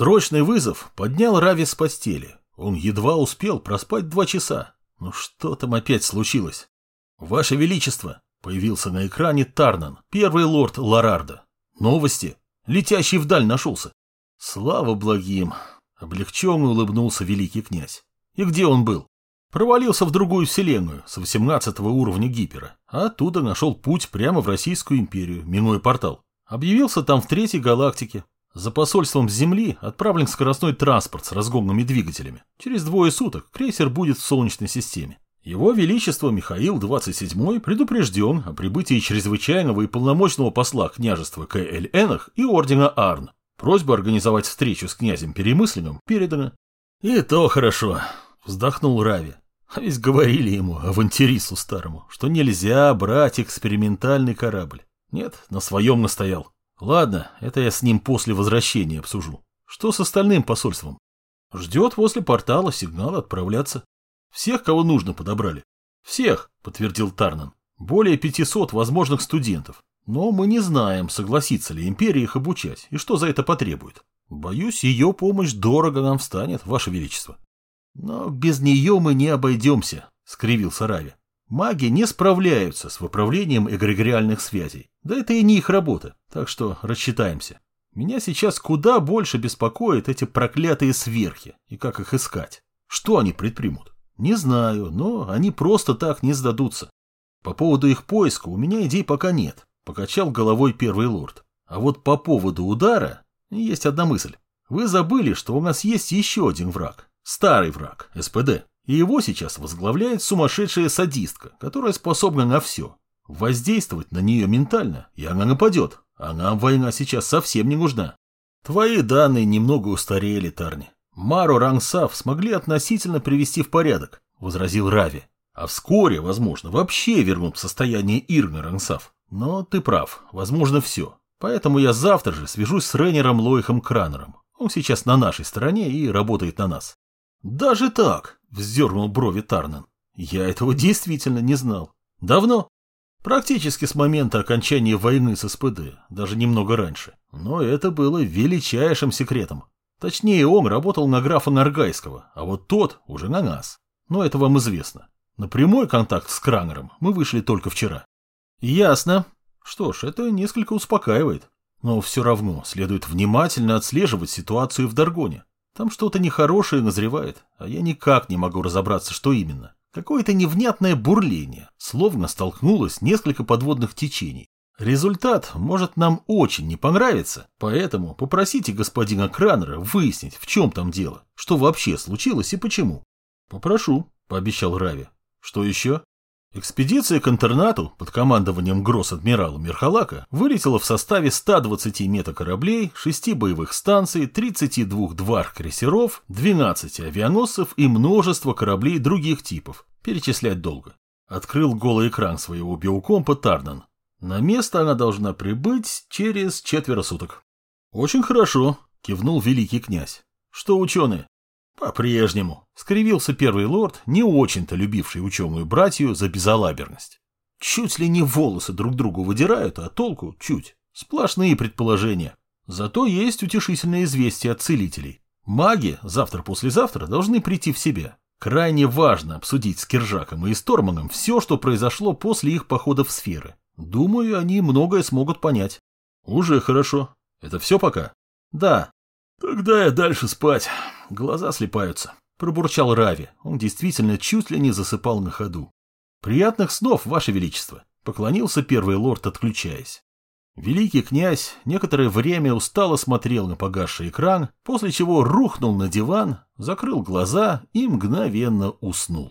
Срочный вызов поднял Рави с постели. Он едва успел проспать два часа. Ну что там опять случилось? Ваше Величество, появился на экране Тарнан, первый лорд Ларарда. Новости. Летящий вдаль нашелся. Слава благим. Облегченно улыбнулся великий князь. И где он был? Провалился в другую вселенную с 18 уровня гипера, а оттуда нашел путь прямо в Российскую империю, минуя портал. Объявился там в третьей галактике. За посольством с Земли отправлен скоростной транспорт с разгонными двигателями. Через двое суток крейсер будет в Солнечной системе. Его Величество Михаил XXVII предупрежден о прибытии чрезвычайного и полномочного посла княжества КЛНах и ордена Арн. Просьба организовать встречу с князем Перемысленным передана. «И то хорошо», — вздохнул Рави. А ведь говорили ему, авантюристу старому, что нельзя брать экспериментальный корабль. Нет, на своем настоял. Ладно, это я с ним после возвращения обсужу. Что с остальным посольством? Ждет возле портала сигнала отправляться. Всех, кого нужно, подобрали. Всех, подтвердил Тарнан. Более 500 возможных студентов. Но мы не знаем, согласится ли империя их обучать и что за это потребует. Боюсь, ее помощь дорого нам встанет, Ваше Величество. Но без нее мы не обойдемся, скривился Рави. Маги не справляются с выправлением эгрегориальных связей. Да это и не их работа, так что рассчитаемся. Меня сейчас куда больше беспокоят эти проклятые сверхи и как их искать. Что они предпримут? Не знаю, но они просто так не сдадутся. По поводу их поиска у меня идей пока нет, покачал головой первый лорд. А вот по поводу удара есть одна мысль. Вы забыли, что у нас есть еще один враг. Старый враг, СПД. И его сейчас возглавляет сумасшедшая садистка, которая способна на все. Воздействовать на нее ментально, и она нападет. А нам война сейчас совсем не нужна. Твои данные немного устарели, Тарни. Мару Рангсав смогли относительно привести в порядок, возразил Рави. А вскоре, возможно, вообще вернут в состояние Ирны Рангсав. Но ты прав, возможно, все. Поэтому я завтра же свяжусь с Рейнером Лоихом Кранером. Он сейчас на нашей стороне и работает на нас. «Даже так?» – вздернул брови Тарнан. «Я этого действительно не знал. Давно?» «Практически с момента окончания войны с СПД, даже немного раньше. Но это было величайшим секретом. Точнее, он работал на графа Наргайского, а вот тот уже на нас. Но это вам известно. На прямой контакт с Кранером мы вышли только вчера». «Ясно. Что ж, это несколько успокаивает. Но все равно следует внимательно отслеживать ситуацию в Даргоне. Там что-то нехорошее назревает, а я никак не могу разобраться, что именно. Какое-то невнятное бурление, словно столкнулось несколько подводных течений. Результат может нам очень не понравиться, поэтому попросите господина Кранера выяснить, в чем там дело, что вообще случилось и почему. Попрошу, пообещал Рави. Что еще? Экспедиция к интернату под командованием гросс-адмирала Мерхалака вылетела в составе 120 метакораблей, 6 боевых станций, 32 дварх-крейсеров, 12 авианосцев и множество кораблей других типов. Перечислять долго. Открыл голый экран своего биокомпа Тарнан. На место она должна прибыть через четверо суток. Очень хорошо, кивнул великий князь. Что ученые? По-прежнему, скривился первый лорд, не очень-то любивший ученую братью за безалаберность. Чуть ли не волосы друг другу выдирают, а толку чуть. Сплошные предположения. Зато есть утешительное известие от целителей. Маги завтра-послезавтра должны прийти в себя. Крайне важно обсудить с Киржаком и Сторманом все, что произошло после их похода в сферы. Думаю, они многое смогут понять. Уже хорошо. Это все пока? Да. Тогда я дальше спать глаза слепаются», — пробурчал Рави. Он действительно чуть ли не засыпал на ходу. «Приятных снов, Ваше Величество!» — поклонился первый лорд, отключаясь. Великий князь некоторое время устало смотрел на погасший экран, после чего рухнул на диван, закрыл глаза и мгновенно уснул.